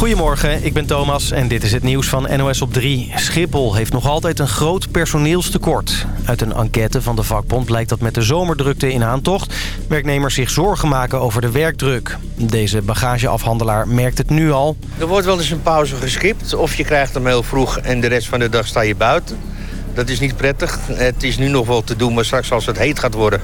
Goedemorgen, ik ben Thomas en dit is het nieuws van NOS op 3. Schiphol heeft nog altijd een groot personeelstekort. Uit een enquête van de vakbond blijkt dat met de zomerdrukte in aantocht... werknemers zich zorgen maken over de werkdruk. Deze bagageafhandelaar merkt het nu al. Er wordt wel eens een pauze geskipt of je krijgt hem heel vroeg... en de rest van de dag sta je buiten. Dat is niet prettig. Het is nu nog wel te doen, maar straks als het heet gaat worden...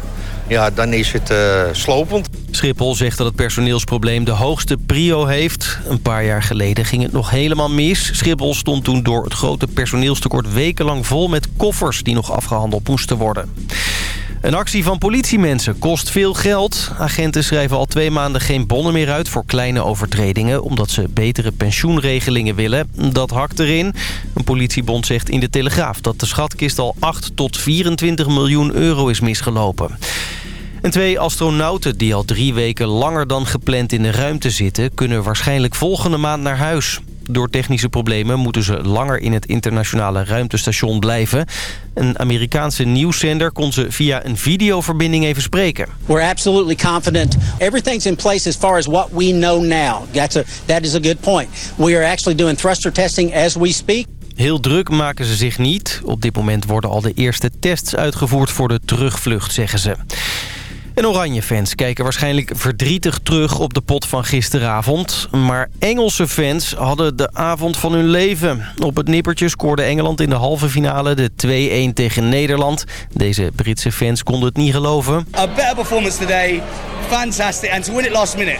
ja, dan is het uh, slopend. Schiphol zegt dat het personeelsprobleem de hoogste prio heeft. Een paar jaar geleden ging het nog helemaal mis. Schiphol stond toen door het grote personeelstekort wekenlang vol met koffers... die nog afgehandeld moesten worden. Een actie van politiemensen kost veel geld. Agenten schrijven al twee maanden geen bonnen meer uit voor kleine overtredingen... omdat ze betere pensioenregelingen willen. Dat hakt erin. Een politiebond zegt in de Telegraaf dat de schatkist al 8 tot 24 miljoen euro is misgelopen. En twee astronauten die al drie weken langer dan gepland in de ruimte zitten... kunnen waarschijnlijk volgende maand naar huis. Door technische problemen moeten ze langer in het internationale ruimtestation blijven. Een Amerikaanse nieuwszender kon ze via een videoverbinding even spreken. We're absolutely confident. Everything's in place as far as what we know now. That's a, that is a good point. We are actually doing thruster testing as we speak. Heel druk maken ze zich niet. Op dit moment worden al de eerste tests uitgevoerd voor de terugvlucht, zeggen ze. En Oranje-fans kijken waarschijnlijk verdrietig terug op de pot van gisteravond. Maar Engelse fans hadden de avond van hun leven. Op het nippertje scoorde Engeland in de halve finale de 2-1 tegen Nederland. Deze Britse fans konden het niet geloven. A better performance today. Fantastic. And to win it last minute.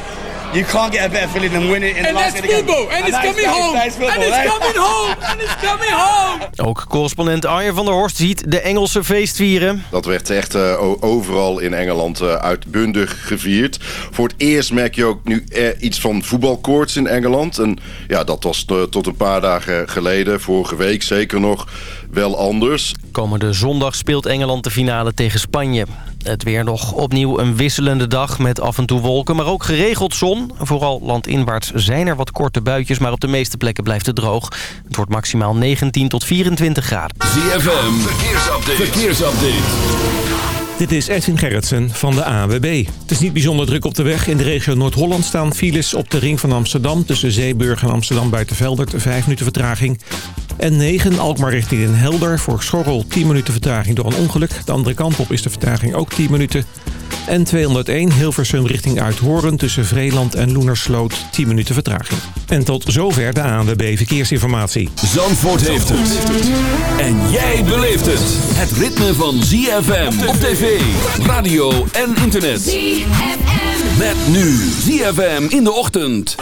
You can't get a better feeling than winning in the last minute. And that's football. And it's coming home. And it's coming home. And it's coming home. Ook correspondent Arjen van der Horst ziet de Engelse feest vieren. Dat werd echt uh, overal in Engeland uh, uitbundig gevierd. Voor het eerst merk je ook nu uh, iets van voetbalkoorts in Engeland. En ja, dat was tot een paar dagen geleden, vorige week zeker nog, wel anders. Komende zondag speelt Engeland de finale tegen Spanje. Het weer nog opnieuw een wisselende dag met af en toe wolken, maar ook geregeld zon. Vooral landinwaarts zijn er wat korte buitjes, maar op de meeste plekken blijft het droog. Het wordt maximaal 19 tot 24 graden. ZFM, verkeersupdate. verkeersupdate. Dit is Edwin Gerritsen van de AWB. Het is niet bijzonder druk op de weg. In de regio Noord-Holland staan files op de ring van Amsterdam... tussen Zeeburg en Amsterdam Buitenveldert, 5 minuten vertraging. En 9 Alkmaar richting Den Helder voor Schorrel 10 minuten vertraging door een ongeluk. De andere kant op is de vertraging ook 10 minuten. En 201 Hilversum richting Uithoren tussen Vreeland en Loenersloot 10 minuten vertraging. En tot zover de ANWB Verkeersinformatie. Zandvoort heeft het. En jij beleeft het. Het ritme van ZFM op tv, radio en internet. ZFM. Met nu ZFM in de ochtend.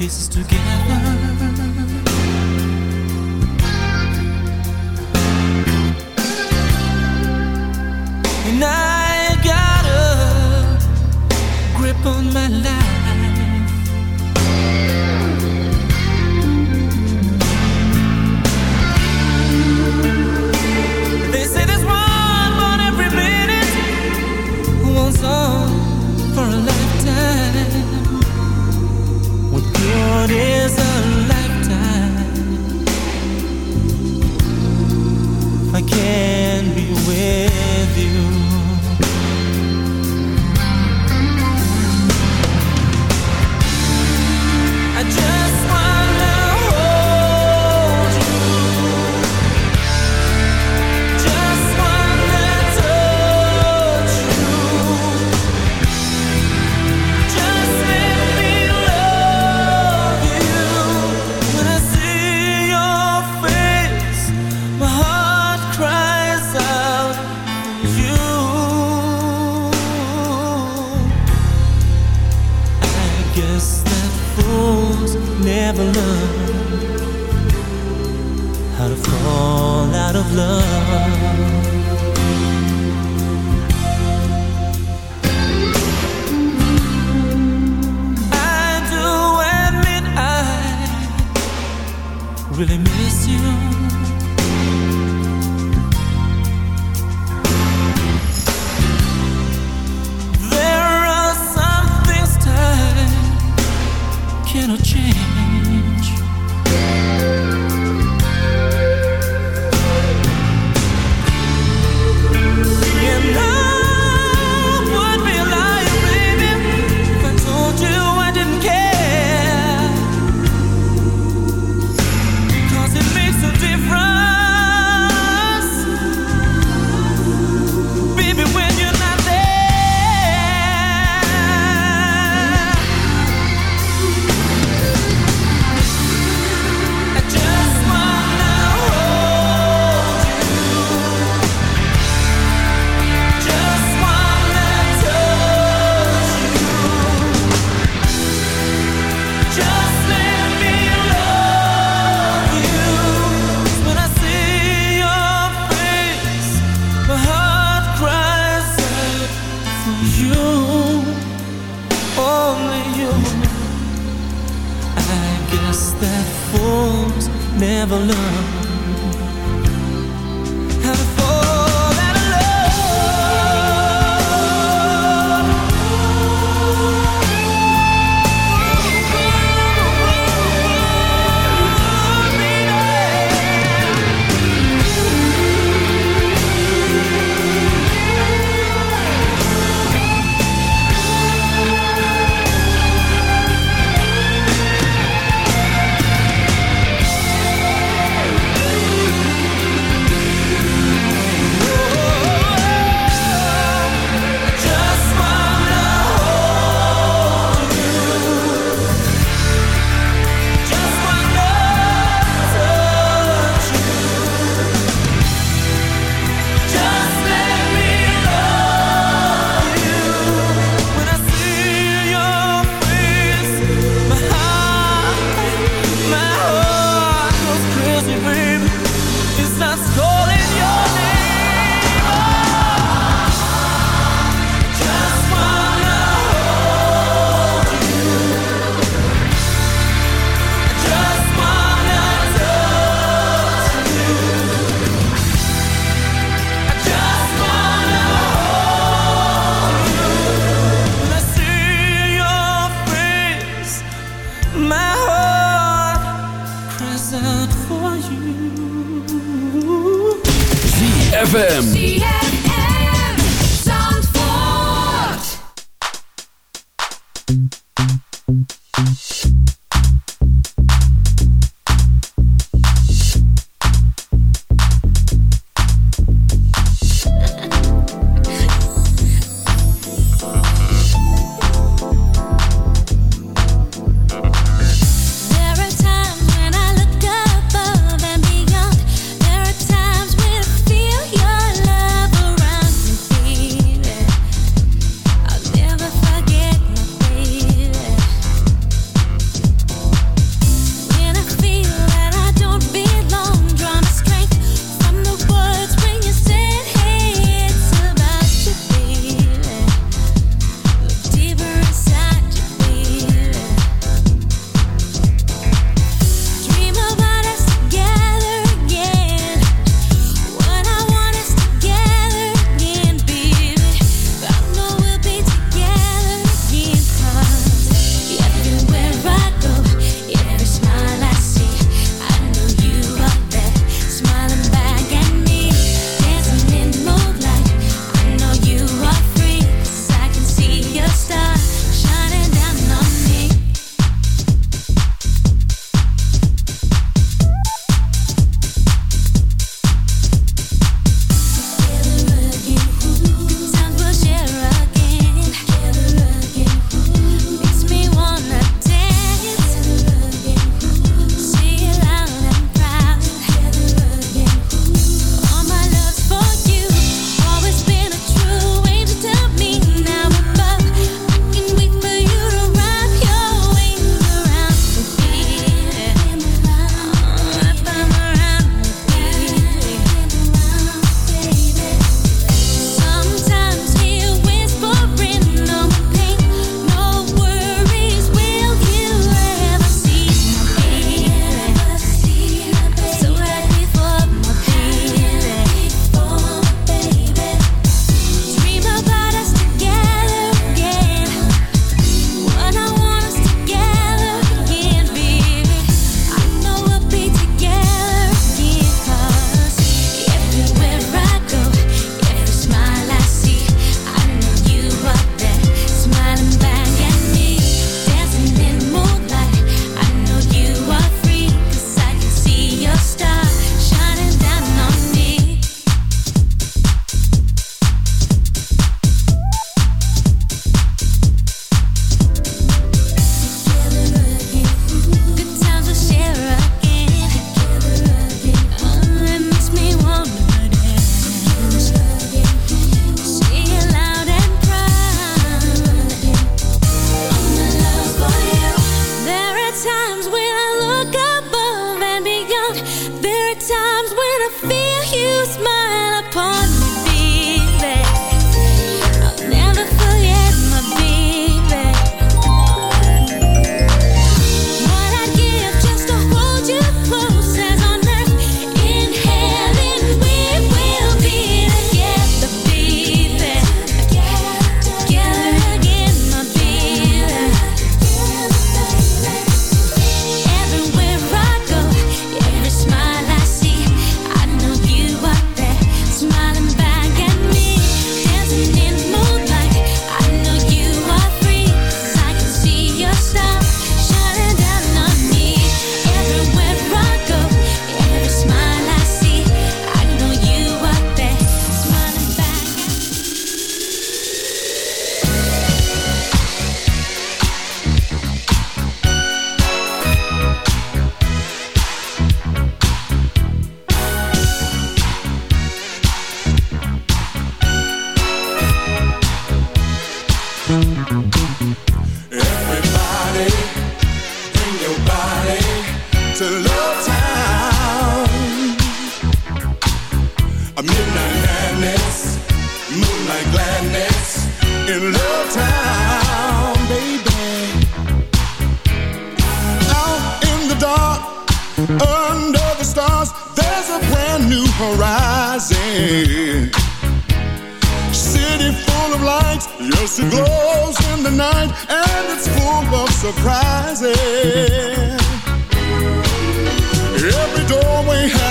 pieces together. And I got a grip on my life.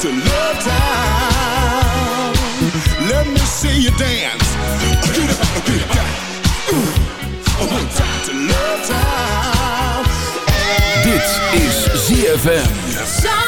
To Love Town. Let me see you dance. Get up, get Ooh. One time to Love Town. Dit is ZFM.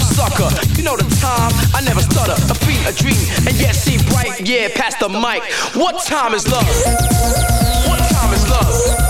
sucker. You know the time, I never stutter. A feat, a dream, and yet see bright. Yeah, pass the mic. What time is love? What time is love?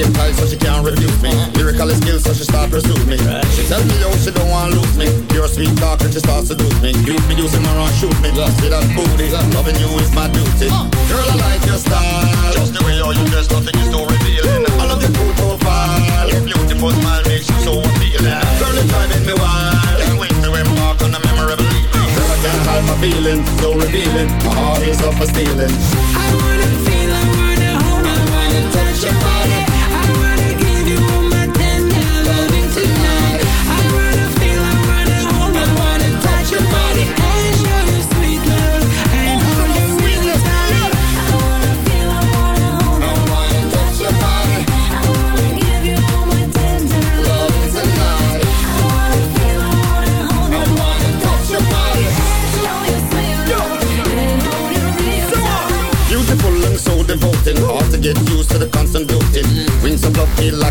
Game tight so she can't refuse me. Lyrical skills so she start pursue me. She tell me yo she don't want lose me. Pure sweet talk and she start seduce me. You be using my run shoot me. See that booty. Loving you is my duty. Girl I like your style. Just the way you you dress nothing is so revealing. I love your cool profile. Your beautiful smile makes you so appealing. Girl it's driving me wild. Can't wait to embark on a memorable evening. Girl I can't hide my feelings. So revealing. My heart is up for stealing. I wanna feel, I wanna hold, I wanna touch your body.